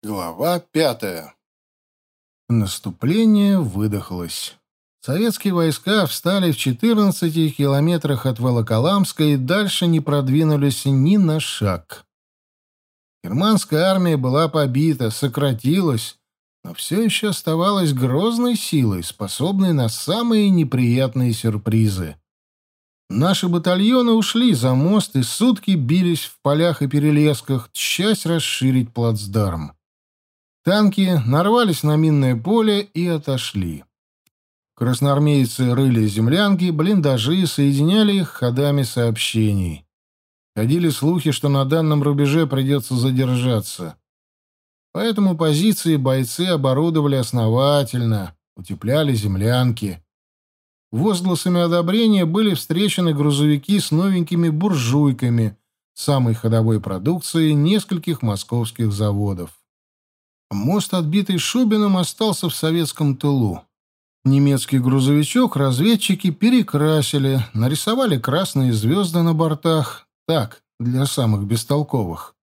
Глава пятая. Наступление выдохлось. Советские войска встали в 14 километрах от Волоколамска и дальше не продвинулись ни на шаг. Германская армия была побита, сократилась, но все еще оставалась грозной силой, способной на самые неприятные сюрпризы. Наши батальоны ушли за мост и сутки бились в полях и перелесках, часть расширить плацдарм. Танки нарвались на минное поле и отошли. Красноармейцы рыли землянки, блиндажи, соединяли их ходами сообщений. Ходили слухи, что на данном рубеже придется задержаться. Поэтому позиции бойцы оборудовали основательно, утепляли землянки. Возгласами одобрения были встречены грузовики с новенькими буржуйками, самой ходовой продукцией нескольких московских заводов. Мост, отбитый Шубиным, остался в советском тылу. Немецкий грузовичок разведчики перекрасили, нарисовали красные звезды на бортах. Так, для самых бестолковых.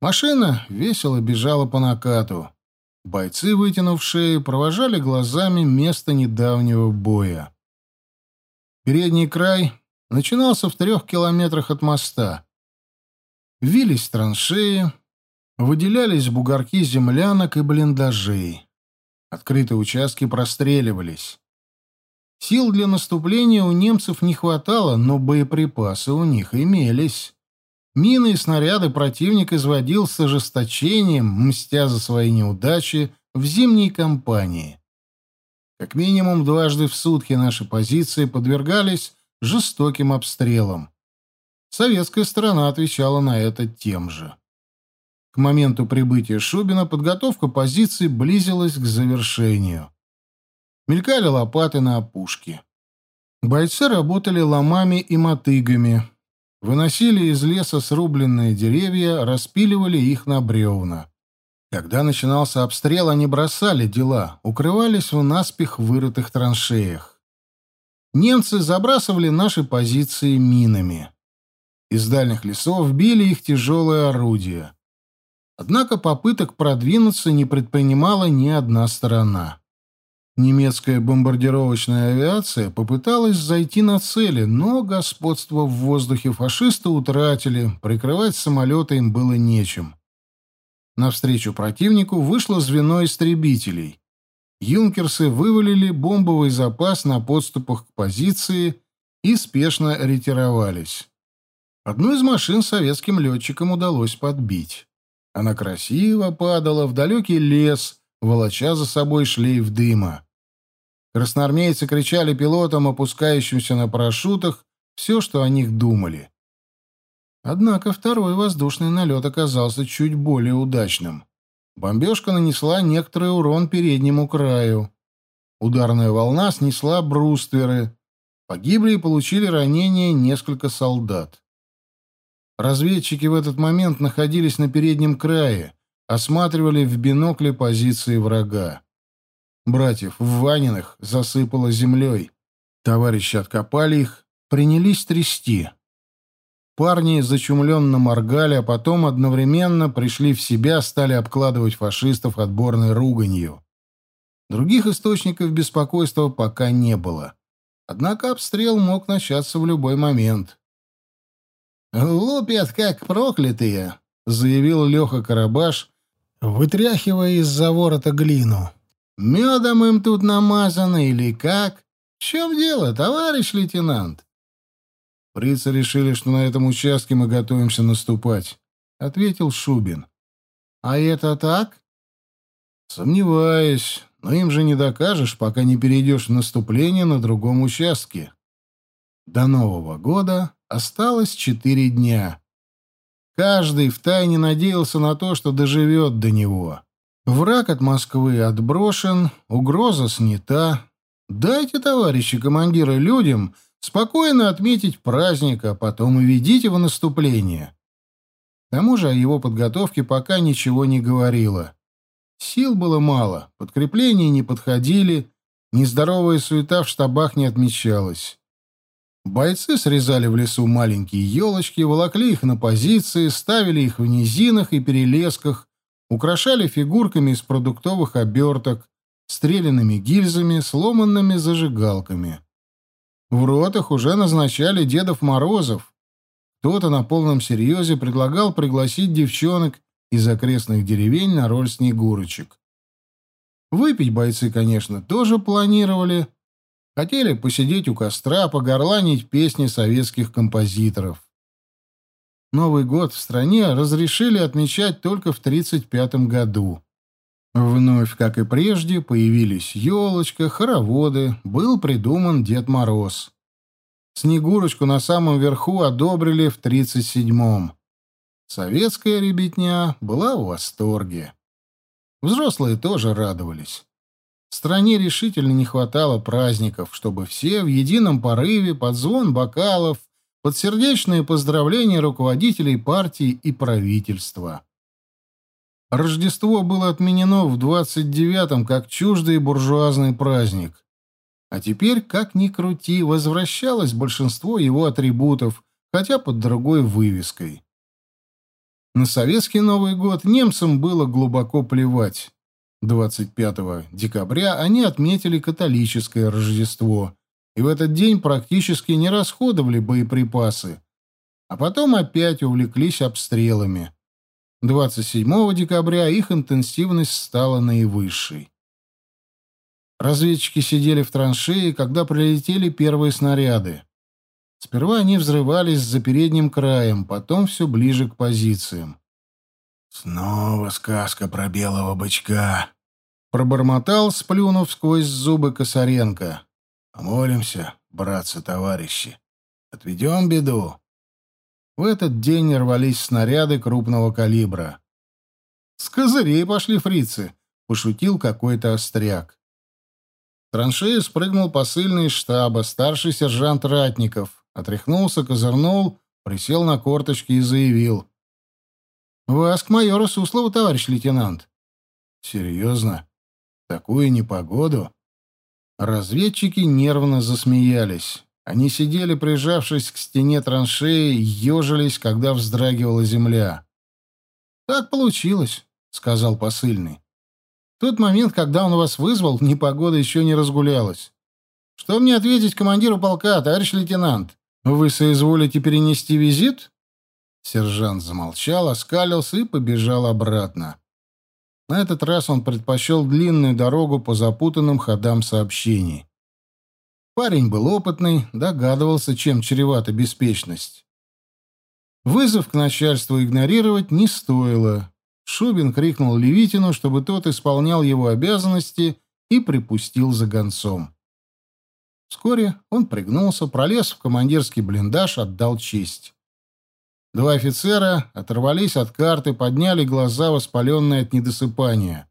Машина весело бежала по накату. Бойцы, вытянув шеи, провожали глазами место недавнего боя. Передний край начинался в трех километрах от моста. Вились траншеи, Выделялись бугорки землянок и блиндажей. Открытые участки простреливались. Сил для наступления у немцев не хватало, но боеприпасы у них имелись. Мины и снаряды противник изводил с ожесточением, мстя за свои неудачи в зимней кампании. Как минимум дважды в сутки наши позиции подвергались жестоким обстрелам. Советская сторона отвечала на это тем же. К моменту прибытия Шубина подготовка позиций близилась к завершению. Мелькали лопаты на опушке. Бойцы работали ломами и мотыгами. Выносили из леса срубленные деревья, распиливали их на бревна. Когда начинался обстрел, они бросали дела, укрывались в наспех вырытых траншеях. Немцы забрасывали наши позиции минами. Из дальних лесов били их тяжелые орудия. Однако попыток продвинуться не предпринимала ни одна сторона. Немецкая бомбардировочная авиация попыталась зайти на цели, но господство в воздухе фашисты утратили, прикрывать самолеты им было нечем. Навстречу противнику вышло звено истребителей. Юнкерсы вывалили бомбовый запас на подступах к позиции и спешно ретировались. Одну из машин советским летчикам удалось подбить. Она красиво падала в далекий лес, волоча за собой шлейф дыма. Красноармейцы кричали пилотам, опускающимся на парашютах, все, что о них думали. Однако второй воздушный налет оказался чуть более удачным. Бомбежка нанесла некоторый урон переднему краю. Ударная волна снесла брустверы. Погибли и получили ранения несколько солдат. Разведчики в этот момент находились на переднем крае, осматривали в бинокле позиции врага. Братьев Ваниных засыпало землей. Товарищи откопали их, принялись трясти. Парни зачумленно моргали, а потом одновременно пришли в себя, стали обкладывать фашистов отборной руганью. Других источников беспокойства пока не было. Однако обстрел мог начаться в любой момент. «Лупят, как проклятые», — заявил Леха Карабаш, вытряхивая из-за ворота глину. «Медом им тут намазано или как? В чем дело, товарищ лейтенант?» «Фрицы решили, что на этом участке мы готовимся наступать», — ответил Шубин. «А это так?» «Сомневаюсь, но им же не докажешь, пока не перейдешь в наступление на другом участке. До Нового года Осталось четыре дня. Каждый втайне надеялся на то, что доживет до него. Враг от Москвы отброшен, угроза снята. Дайте, товарищи командиры, людям спокойно отметить праздник, а потом и ведите в наступление. К тому же о его подготовке пока ничего не говорило. Сил было мало, подкрепления не подходили, нездоровая суета в штабах не отмечалась. Бойцы срезали в лесу маленькие елочки, волокли их на позиции, ставили их в низинах и перелесках, украшали фигурками из продуктовых оберток, стрелянными гильзами, сломанными зажигалками. В ротах уже назначали Дедов Морозов. Кто-то на полном серьезе предлагал пригласить девчонок из окрестных деревень на роль снегурочек. Выпить бойцы, конечно, тоже планировали. Хотели посидеть у костра, погорланить песни советских композиторов. Новый год в стране разрешили отмечать только в 1935 году. Вновь, как и прежде, появились елочка, хороводы, был придуман Дед Мороз. Снегурочку на самом верху одобрили в 37-м. Советская ребятня была в восторге. Взрослые тоже радовались. В стране решительно не хватало праздников, чтобы все в едином порыве под звон бокалов под сердечные поздравления руководителей партии и правительства. Рождество было отменено в 29-м как чуждый буржуазный праздник. А теперь, как ни крути, возвращалось большинство его атрибутов, хотя под другой вывеской. На советский Новый год немцам было глубоко плевать. 25 декабря они отметили католическое Рождество, и в этот день практически не расходовали боеприпасы, а потом опять увлеклись обстрелами. 27 декабря их интенсивность стала наивысшей. Разведчики сидели в траншеи, когда прилетели первые снаряды. Сперва они взрывались за передним краем, потом все ближе к позициям. «Снова сказка про белого бычка», — пробормотал, сплюнув сквозь зубы Косаренко. Помолимся, братцы-товарищи. Отведем беду. В этот день рвались снаряды крупного калибра. «С козырей пошли фрицы», — пошутил какой-то остряк. В траншею спрыгнул посыльный из штаба, старший сержант Ратников, отряхнулся, козырнул, присел на корточки и заявил. «Вас к майору Суслову, товарищ лейтенант». «Серьезно? Такую непогоду?» Разведчики нервно засмеялись. Они сидели, прижавшись к стене траншеи, ежились, когда вздрагивала земля. «Так получилось», — сказал посыльный. «В тот момент, когда он вас вызвал, непогода еще не разгулялась. Что мне ответить командиру полка, товарищ лейтенант? Вы соизволите перенести визит?» Сержант замолчал, оскалился и побежал обратно. На этот раз он предпочел длинную дорогу по запутанным ходам сообщений. Парень был опытный, догадывался, чем чревата беспечность. Вызов к начальству игнорировать не стоило. Шубин крикнул Левитину, чтобы тот исполнял его обязанности, и припустил за гонцом. Вскоре он пригнулся, пролез в командирский блиндаж, отдал честь. Два офицера оторвались от карты, подняли глаза, воспаленные от недосыпания.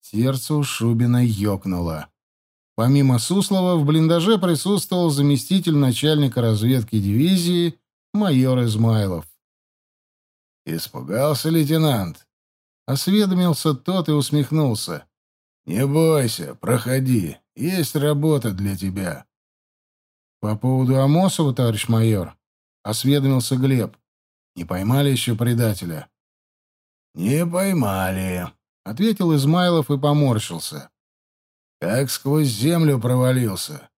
Сердце у Шубина ёкнуло. Помимо Суслова в блиндаже присутствовал заместитель начальника разведки дивизии майор Измайлов. «Испугался лейтенант?» Осведомился тот и усмехнулся. «Не бойся, проходи. Есть работа для тебя». «По поводу Амосова, товарищ майор?» — осведомился Глеб. «Не поймали еще предателя?» «Не поймали», — ответил Измайлов и поморщился. «Как сквозь землю провалился.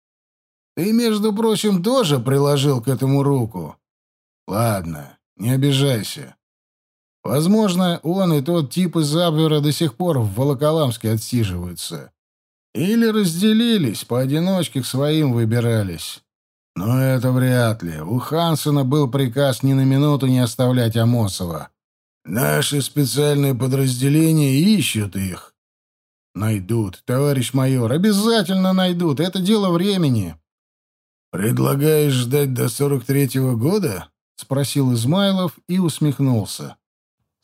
Ты, между прочим, тоже приложил к этому руку. Ладно, не обижайся. Возможно, он и тот тип из Абвера до сих пор в Волоколамске отсиживаются. Или разделились, поодиночке к своим выбирались. Но это вряд ли. У Хансена был приказ ни на минуту не оставлять Амосова. Наши специальные подразделения ищут их. Найдут, товарищ майор, обязательно найдут. Это дело времени. Предлагаешь ждать до сорок третьего года? спросил Измайлов и усмехнулся.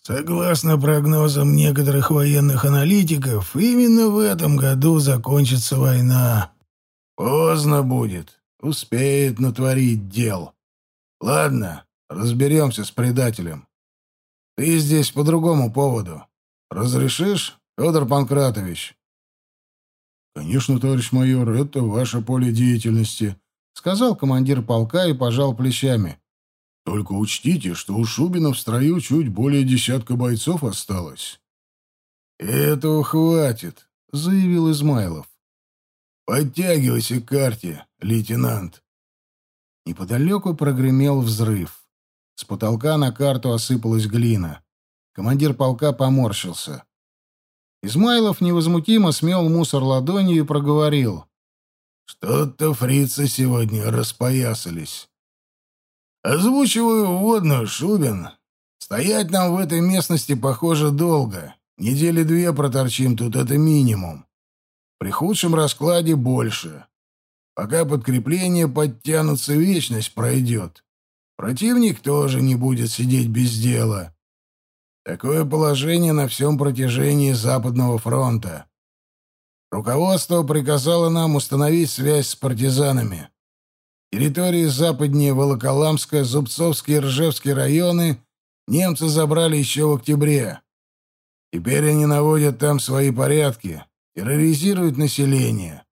Согласно прогнозам некоторых военных аналитиков, именно в этом году закончится война. Поздно будет. Успеет натворить дел. Ладно, разберемся с предателем. Ты здесь по другому поводу. Разрешишь, Федор Панкратович? Конечно, товарищ майор, это ваше поле деятельности, сказал командир полка и пожал плечами. Только учтите, что у Шубина в строю чуть более десятка бойцов осталось. «Этого хватит», — заявил Измайлов. «Подтягивайся к карте, лейтенант». Неподалеку прогремел взрыв. С потолка на карту осыпалась глина. Командир полка поморщился. Измайлов невозмутимо смел мусор ладонью и проговорил. «Что-то фрицы сегодня распоясались». «Озвучиваю вводную, Шубин. Стоять нам в этой местности, похоже, долго. Недели две проторчим тут, это минимум. При худшем раскладе больше. Пока подкрепление подтянутся, вечность пройдет. Противник тоже не будет сидеть без дела. Такое положение на всем протяжении Западного фронта. Руководство приказало нам установить связь с партизанами. Территории западнее Волоколамска, Зубцовский и Ржевский районы немцы забрали еще в октябре. Теперь они наводят там свои порядки, терроризируют население.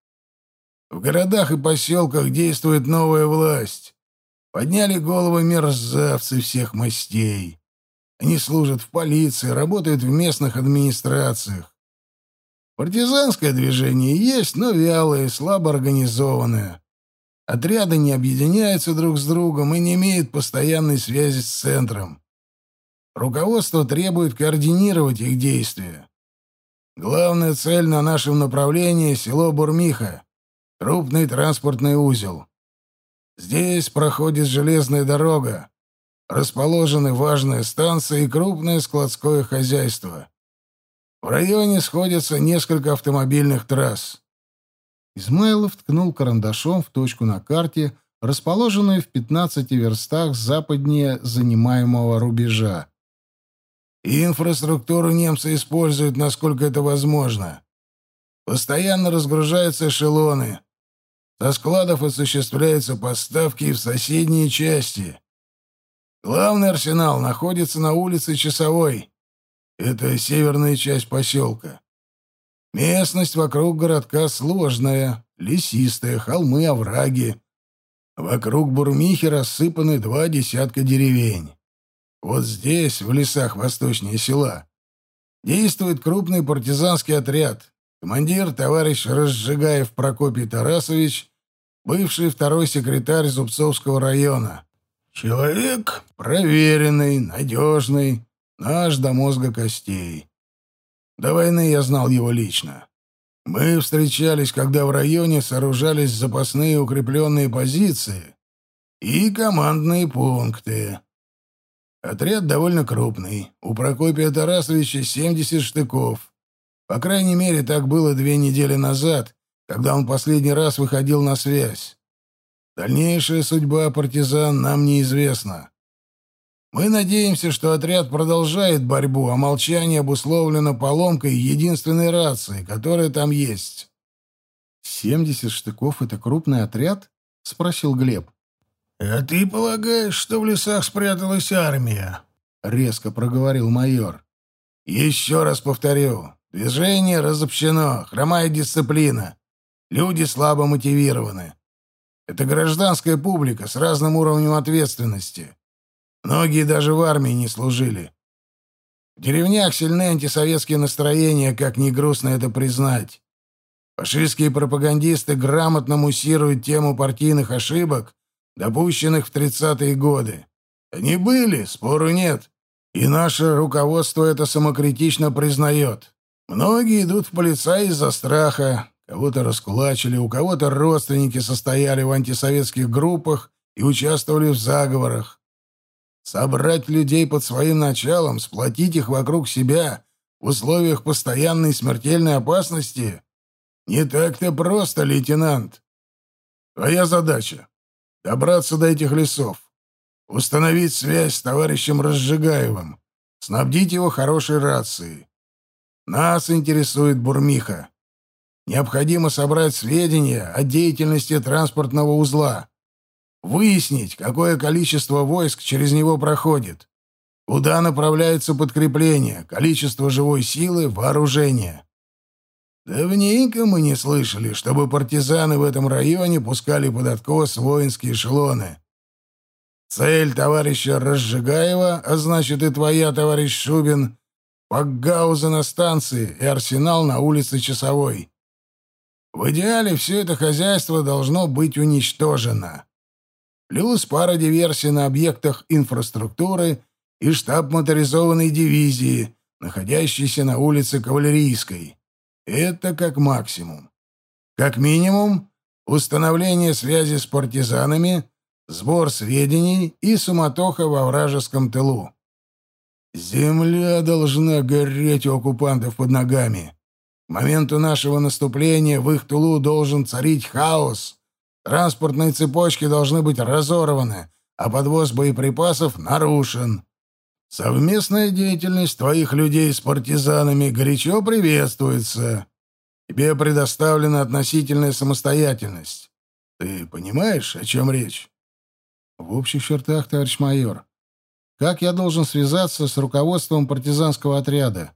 В городах и поселках действует новая власть. Подняли головы мерзавцы всех мастей. Они служат в полиции, работают в местных администрациях. Партизанское движение есть, но вялое, слабо организованное. Отряды не объединяются друг с другом и не имеют постоянной связи с центром. Руководство требует координировать их действия. Главная цель на нашем направлении — село Бурмиха, крупный транспортный узел. Здесь проходит железная дорога, расположены важная станция и крупное складское хозяйство. В районе сходятся несколько автомобильных трасс. Измайлов ткнул карандашом в точку на карте, расположенную в 15 верстах западнее занимаемого рубежа. инфраструктуру немцы используют, насколько это возможно. Постоянно разгружаются эшелоны. Со складов осуществляются поставки в соседние части. Главный арсенал находится на улице Часовой. Это северная часть поселка. Местность вокруг городка сложная, лесистая, холмы, овраги. Вокруг Бурмихи рассыпаны два десятка деревень. Вот здесь, в лесах восточнее села, действует крупный партизанский отряд. Командир товарищ Разжигаев Прокопий Тарасович, бывший второй секретарь Зубцовского района. Человек проверенный, надежный, наш до мозга костей. До войны я знал его лично. Мы встречались, когда в районе сооружались запасные укрепленные позиции и командные пункты. Отряд довольно крупный. У Прокопия Тарасовича 70 штыков. По крайней мере, так было две недели назад, когда он последний раз выходил на связь. Дальнейшая судьба партизан нам неизвестна. Мы надеемся, что отряд продолжает борьбу, а молчание обусловлено поломкой единственной рации, которая там есть. «Семьдесят штыков — это крупный отряд?» — спросил Глеб. «А ты полагаешь, что в лесах спряталась армия?» — резко проговорил майор. «Еще раз повторю. Движение разобщено, хромает дисциплина. Люди слабо мотивированы. Это гражданская публика с разным уровнем ответственности. Многие даже в армии не служили. В деревнях сильны антисоветские настроения, как ни грустно это признать. Фашистские пропагандисты грамотно муссируют тему партийных ошибок, допущенных в 30-е годы. Они были, спору нет. И наше руководство это самокритично признает. Многие идут в полицай из-за страха, Кого-то раскулачили, у кого-то родственники состояли в антисоветских группах и участвовали в заговорах. Собрать людей под своим началом, сплотить их вокруг себя в условиях постоянной смертельной опасности не так-то просто, лейтенант. Твоя задача — добраться до этих лесов, установить связь с товарищем Разжигаевым, снабдить его хорошей рацией. Нас интересует Бурмиха. Необходимо собрать сведения о деятельности транспортного узла, выяснить, какое количество войск через него проходит, куда направляется подкрепление, количество живой силы, вооружения. Давненько мы не слышали, чтобы партизаны в этом районе пускали под откос воинские эшелоны. Цель товарища Разжигаева, а значит и твоя, товарищ Шубин, пакгаузы на станции и арсенал на улице Часовой. В идеале все это хозяйство должно быть уничтожено. Плюс пара диверсий на объектах инфраструктуры и штаб моторизованной дивизии, находящийся на улице Кавалерийской. Это как максимум. Как минимум, установление связи с партизанами, сбор сведений и суматоха во вражеском тылу. Земля должна гореть у оккупантов под ногами. Моменту нашего наступления в их тылу должен царить хаос. Транспортные цепочки должны быть разорваны, а подвоз боеприпасов нарушен. Совместная деятельность твоих людей с партизанами горячо приветствуется. Тебе предоставлена относительная самостоятельность. Ты понимаешь, о чем речь? В общих чертах, товарищ майор. Как я должен связаться с руководством партизанского отряда?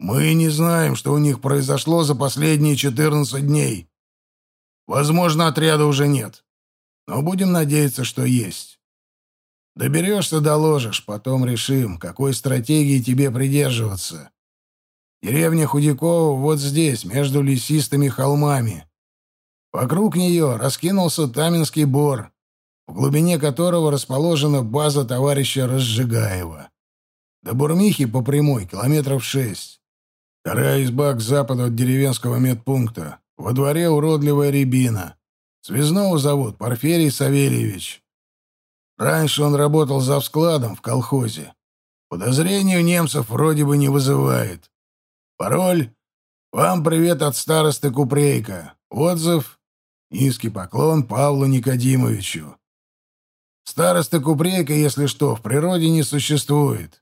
Мы не знаем, что у них произошло за последние 14 дней. Возможно, отряда уже нет. Но будем надеяться, что есть. Доберешься, доложишь, потом решим, какой стратегии тебе придерживаться. Деревня Худякова вот здесь, между лесистыми холмами. Вокруг нее раскинулся Таминский бор, в глубине которого расположена база товарища Разжигаева. До Бурмихи по прямой километров шесть. Вторая изба к западу от деревенского медпункта. Во дворе уродливая рябина. Связного зовут Порфирий Савельевич. Раньше он работал за складом в колхозе. Подозрений у немцев вроде бы не вызывает. Пароль «Вам привет от старосты Купрейка». Отзыв «Низкий поклон Павлу Никодимовичу». Староста Купрейка, если что, в природе не существует.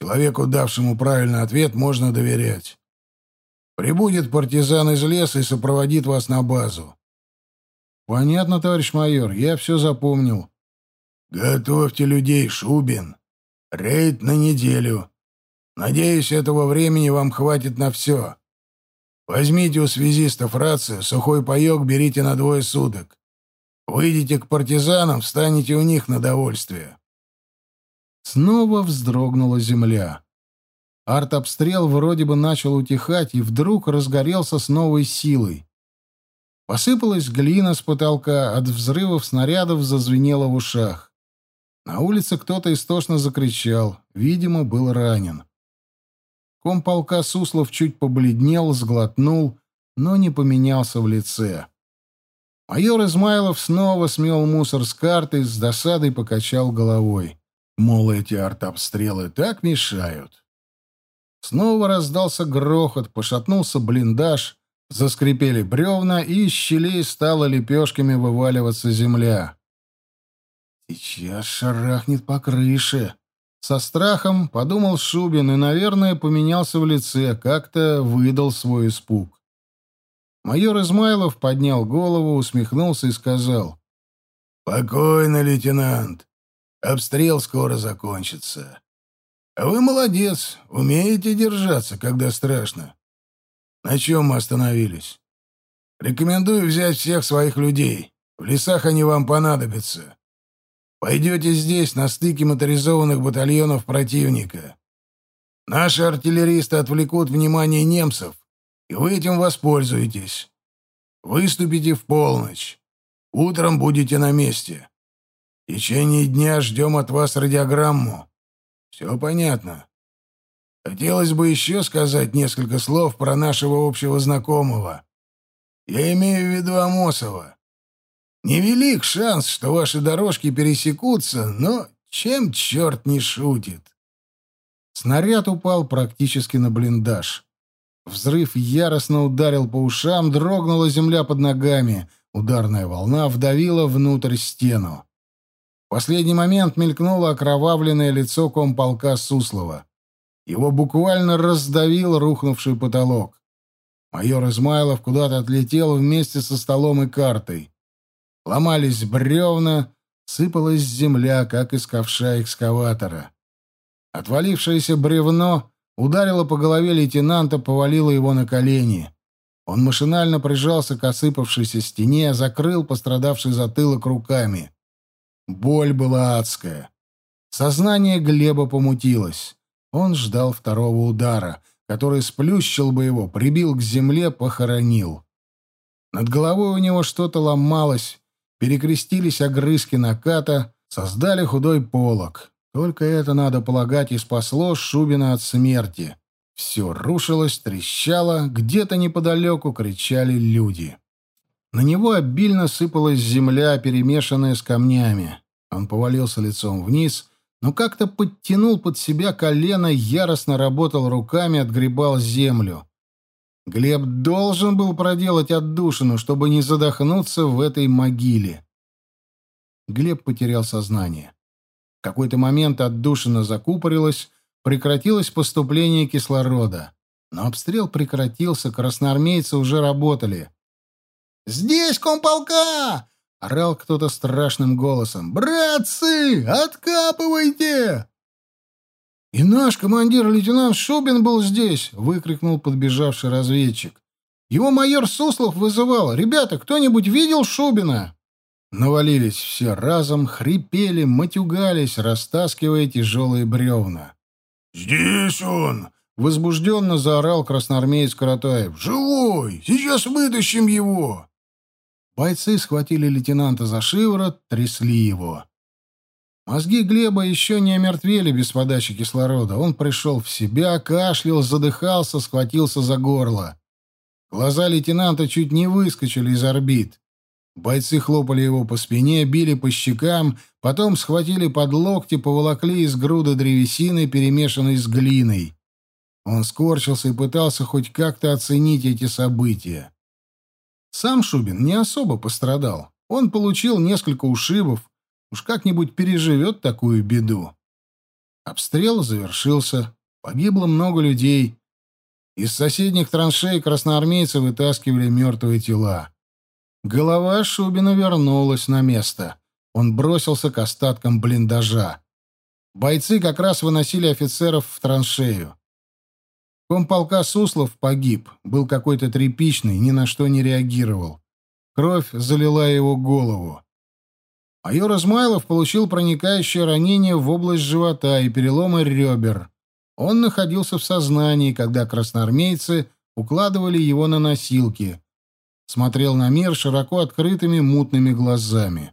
Человеку, давшему правильный ответ, можно доверять. Прибудет партизан из леса и сопроводит вас на базу. Понятно, товарищ майор, я все запомнил. «Готовьте людей, Шубин. Рейд на неделю. Надеюсь, этого времени вам хватит на все. Возьмите у связистов рацию, сухой паек берите на двое суток. Выйдите к партизанам, встанете у них на довольствие». Снова вздрогнула земля. Артобстрел вроде бы начал утихать и вдруг разгорелся с новой силой. Посыпалась глина с потолка, от взрывов снарядов зазвенело в ушах. На улице кто-то истошно закричал. Видимо, был ранен. Комполка Суслов чуть побледнел, сглотнул, но не поменялся в лице. Майор Измайлов снова смел мусор с карты, с досадой покачал головой. Мол, эти артобстрелы так мешают. Снова раздался грохот, пошатнулся блиндаж, заскрипели бревна, и из щелей стала лепешками вываливаться земля. Сейчас шарахнет по крыше. Со страхом подумал Шубин и, наверное, поменялся в лице, как-то выдал свой испуг. Майор Измайлов поднял голову, усмехнулся и сказал. «Спокойно, лейтенант. Обстрел скоро закончится. А вы молодец, умеете держаться, когда страшно. На чем мы остановились? Рекомендую взять всех своих людей. В лесах они вам понадобятся. Пойдете здесь, на стыке моторизованных батальонов противника. Наши артиллеристы отвлекут внимание немцев, и вы этим воспользуетесь. Выступите в полночь. Утром будете на месте. В течение дня ждем от вас радиограмму. Все понятно. Хотелось бы еще сказать несколько слов про нашего общего знакомого. Я имею в виду Амосова. Невелик шанс, что ваши дорожки пересекутся, но чем черт не шутит? Снаряд упал практически на блиндаж. Взрыв яростно ударил по ушам, дрогнула земля под ногами. Ударная волна вдавила внутрь стену. В последний момент мелькнуло окровавленное лицо комполка Суслова. Его буквально раздавил рухнувший потолок. Майор Измайлов куда-то отлетел вместе со столом и картой. Ломались бревна, сыпалась земля, как из ковша экскаватора. Отвалившееся бревно ударило по голове лейтенанта, повалило его на колени. Он машинально прижался к осыпавшейся стене, закрыл пострадавший затылок руками. Боль была адская. Сознание Глеба помутилось. Он ждал второго удара, который сплющил бы его, прибил к земле, похоронил. Над головой у него что-то ломалось, перекрестились огрызки наката, создали худой полог. Только это, надо полагать, и спасло Шубина от смерти. Все рушилось, трещало, где-то неподалеку кричали люди. На него обильно сыпалась земля, перемешанная с камнями. Он повалился лицом вниз, но как-то подтянул под себя колено, яростно работал руками, отгребал землю. Глеб должен был проделать отдушину, чтобы не задохнуться в этой могиле. Глеб потерял сознание. В какой-то момент отдушина закупорилась, прекратилось поступление кислорода. Но обстрел прекратился, красноармейцы уже работали. «Здесь комполка!» — орал кто-то страшным голосом. «Братцы, откапывайте!» «И наш командир лейтенант Шубин был здесь!» — выкрикнул подбежавший разведчик. «Его майор Суслов вызывал. Ребята, кто-нибудь видел Шубина?» Навалились все разом, хрипели, матюгались, растаскивая тяжелые бревна. «Здесь он!» — возбужденно заорал красноармеец Каратаев. «Живой! Сейчас вытащим его!» Бойцы схватили лейтенанта за шиворот, трясли его. Мозги Глеба еще не омертвели без подачи кислорода. Он пришел в себя, кашлял, задыхался, схватился за горло. Глаза лейтенанта чуть не выскочили из орбит. Бойцы хлопали его по спине, били по щекам, потом схватили под локти, поволокли из груда древесины, перемешанной с глиной. Он скорчился и пытался хоть как-то оценить эти события. Сам Шубин не особо пострадал. Он получил несколько ушибов. Уж как-нибудь переживет такую беду. Обстрел завершился. Погибло много людей. Из соседних траншей красноармейцы вытаскивали мертвые тела. Голова Шубина вернулась на место. Он бросился к остаткам блиндажа. Бойцы как раз выносили офицеров в траншею. Комполка Суслов погиб, был какой-то тряпичный, ни на что не реагировал. Кровь залила его голову. Майор Измайлов получил проникающее ранение в область живота и переломы ребер. Он находился в сознании, когда красноармейцы укладывали его на носилки. Смотрел на мир широко открытыми мутными глазами.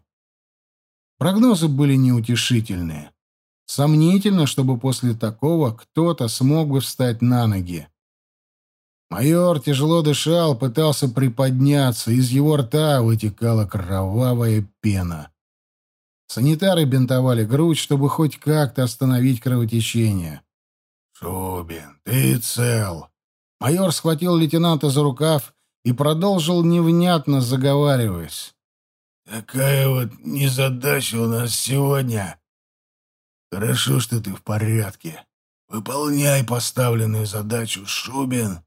Прогнозы были неутешительные. Сомнительно, чтобы после такого кто-то смог бы встать на ноги. Майор тяжело дышал, пытался приподняться, из его рта вытекала кровавая пена. Санитары бинтовали грудь, чтобы хоть как-то остановить кровотечение. «Шубин, ты цел!» Майор схватил лейтенанта за рукав и продолжил невнятно заговариваясь. «Такая вот незадача у нас сегодня. Хорошо, что ты в порядке. Выполняй поставленную задачу, Шубин.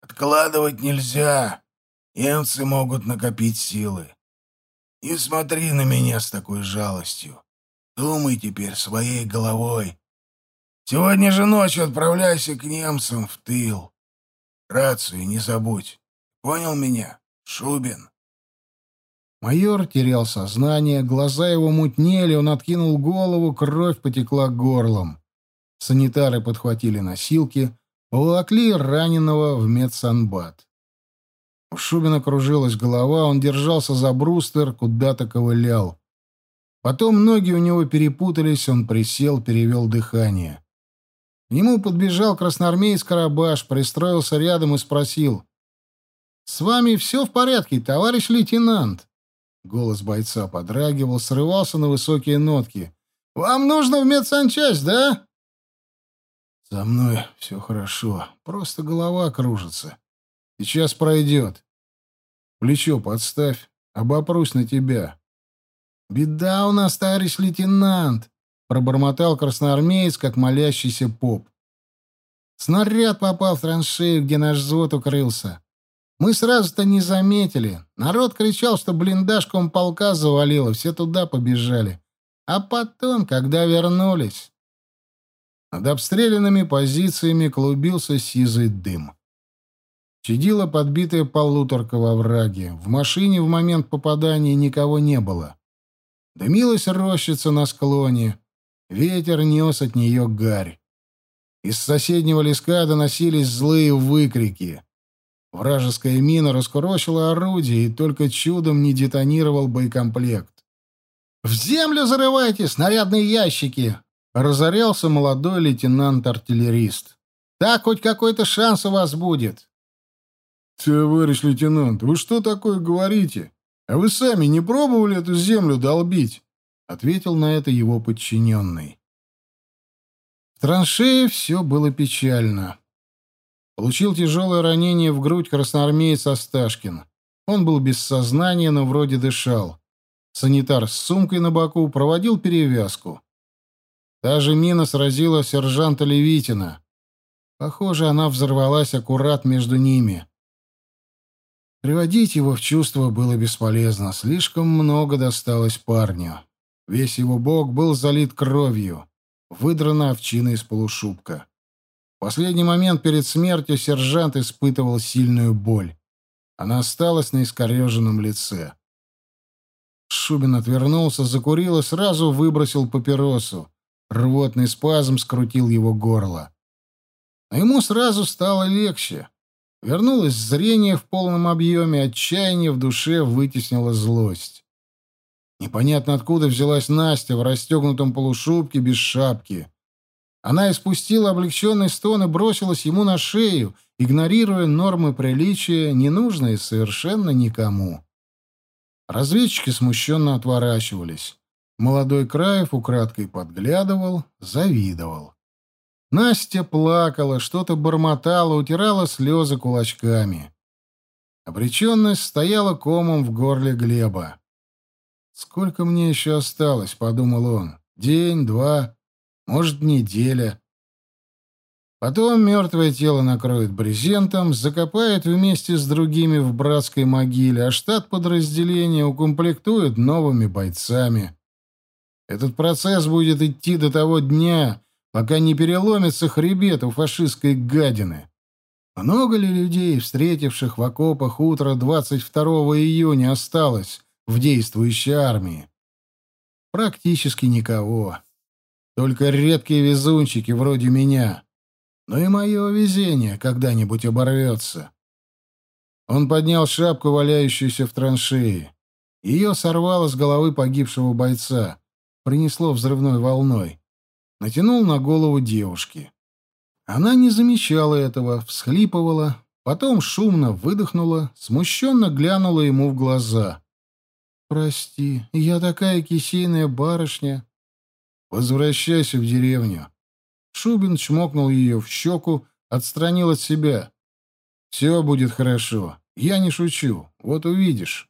Откладывать нельзя. Немцы могут накопить силы. Не смотри на меня с такой жалостью. Думай теперь своей головой. Сегодня же ночью отправляйся к немцам в тыл. Рацию не забудь. Понял меня, Шубин? Майор терял сознание, глаза его мутнели, он откинул голову, кровь потекла горлом. Санитары подхватили носилки, поволокли раненого в медсанбат. У Шубина кружилась голова, он держался за бруствер, куда-то ковылял. Потом ноги у него перепутались, он присел, перевел дыхание. К нему подбежал красноармеец Карабаш, пристроился рядом и спросил. «С вами все в порядке, товарищ лейтенант?» Голос бойца подрагивал, срывался на высокие нотки. «Вам нужно в медсанчасть, да?» «Со мной все хорошо. Просто голова кружится. Сейчас пройдет. Плечо подставь. Обопрусь на тебя». «Беда у нас, товарищ лейтенант!» — пробормотал красноармеец, как молящийся поп. «Снаряд попал в траншею, где наш взвод укрылся. Мы сразу-то не заметили. Народ кричал, что блиндаж комполка завалило, все туда побежали. А потом, когда вернулись... Над обстрелянными позициями клубился сизый дым. Чадила подбитая полуторка во враге. В машине в момент попадания никого не было. Дымилась рощица на склоне. Ветер нес от нее гарь. Из соседнего леска доносились злые выкрики. Вражеская мина раскурочила орудие и только чудом не детонировал боекомплект. «В землю зарывайте, снарядные ящики!» — разорялся молодой лейтенант-артиллерист. «Так хоть какой-то шанс у вас будет!» «Товарищ лейтенант, вы что такое говорите? А вы сами не пробовали эту землю долбить?» — ответил на это его подчиненный. В траншее все было печально. Получил тяжелое ранение в грудь красноармеец Асташкин. Он был без сознания, но вроде дышал. Санитар с сумкой на боку проводил перевязку. Та же мина сразила сержанта Левитина. Похоже, она взорвалась аккурат между ними. Приводить его в чувство было бесполезно. Слишком много досталось парню. Весь его бок был залит кровью. Выдрана овчина из полушубка последний момент перед смертью сержант испытывал сильную боль. Она осталась на искореженном лице. Шубин отвернулся, закурил и сразу выбросил папиросу. Рвотный спазм скрутил его горло. А ему сразу стало легче. Вернулось зрение в полном объеме, отчаяние в душе вытеснило злость. Непонятно откуда взялась Настя в расстегнутом полушубке без шапки. Она испустила облегченный стон и бросилась ему на шею, игнорируя нормы приличия, ненужные совершенно никому. Разведчики смущенно отворачивались. Молодой Краев украдкой подглядывал, завидовал. Настя плакала, что-то бормотала, утирала слезы кулачками. Обреченность стояла комом в горле Глеба. «Сколько мне еще осталось?» — подумал он. «День, два, может, неделя. Потом мертвое тело накроют брезентом, закопают вместе с другими в братской могиле, а штат подразделения укомплектуют новыми бойцами. Этот процесс будет идти до того дня, пока не переломится хребет у фашистской гадины. Много ли людей, встретивших в окопах утро 22 июня, осталось в действующей армии? Практически никого. Только редкие везунчики вроде меня. Но и мое везение когда-нибудь оборвется. Он поднял шапку, валяющуюся в траншее. Ее сорвало с головы погибшего бойца. Принесло взрывной волной. Натянул на голову девушки. Она не замечала этого, всхлипывала, потом шумно выдохнула, смущенно глянула ему в глаза. «Прости, я такая кисейная барышня. Возвращайся в деревню. Шубин чмокнул ее в щеку, отстранил от себя. Все будет хорошо. Я не шучу. Вот увидишь.